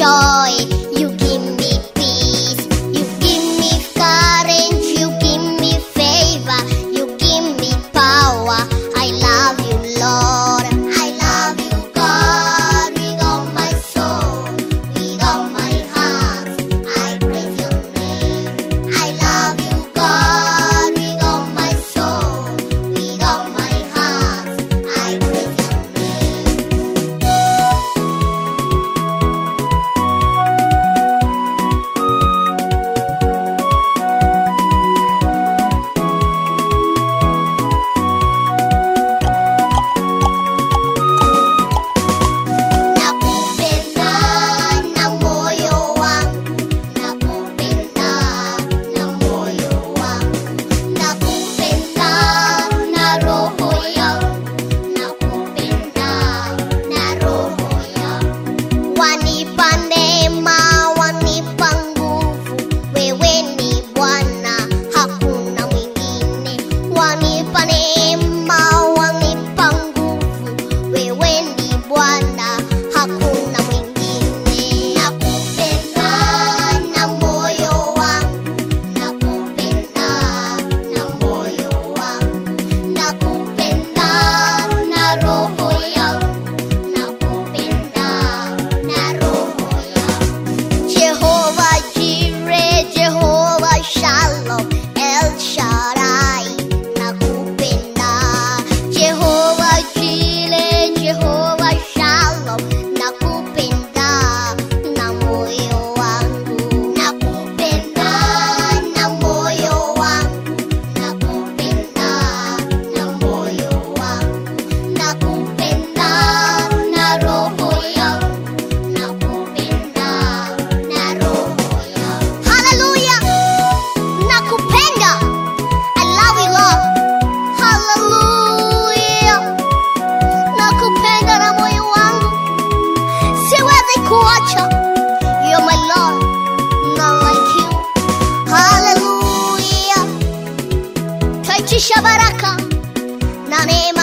joy, Twaitisha baraka na neema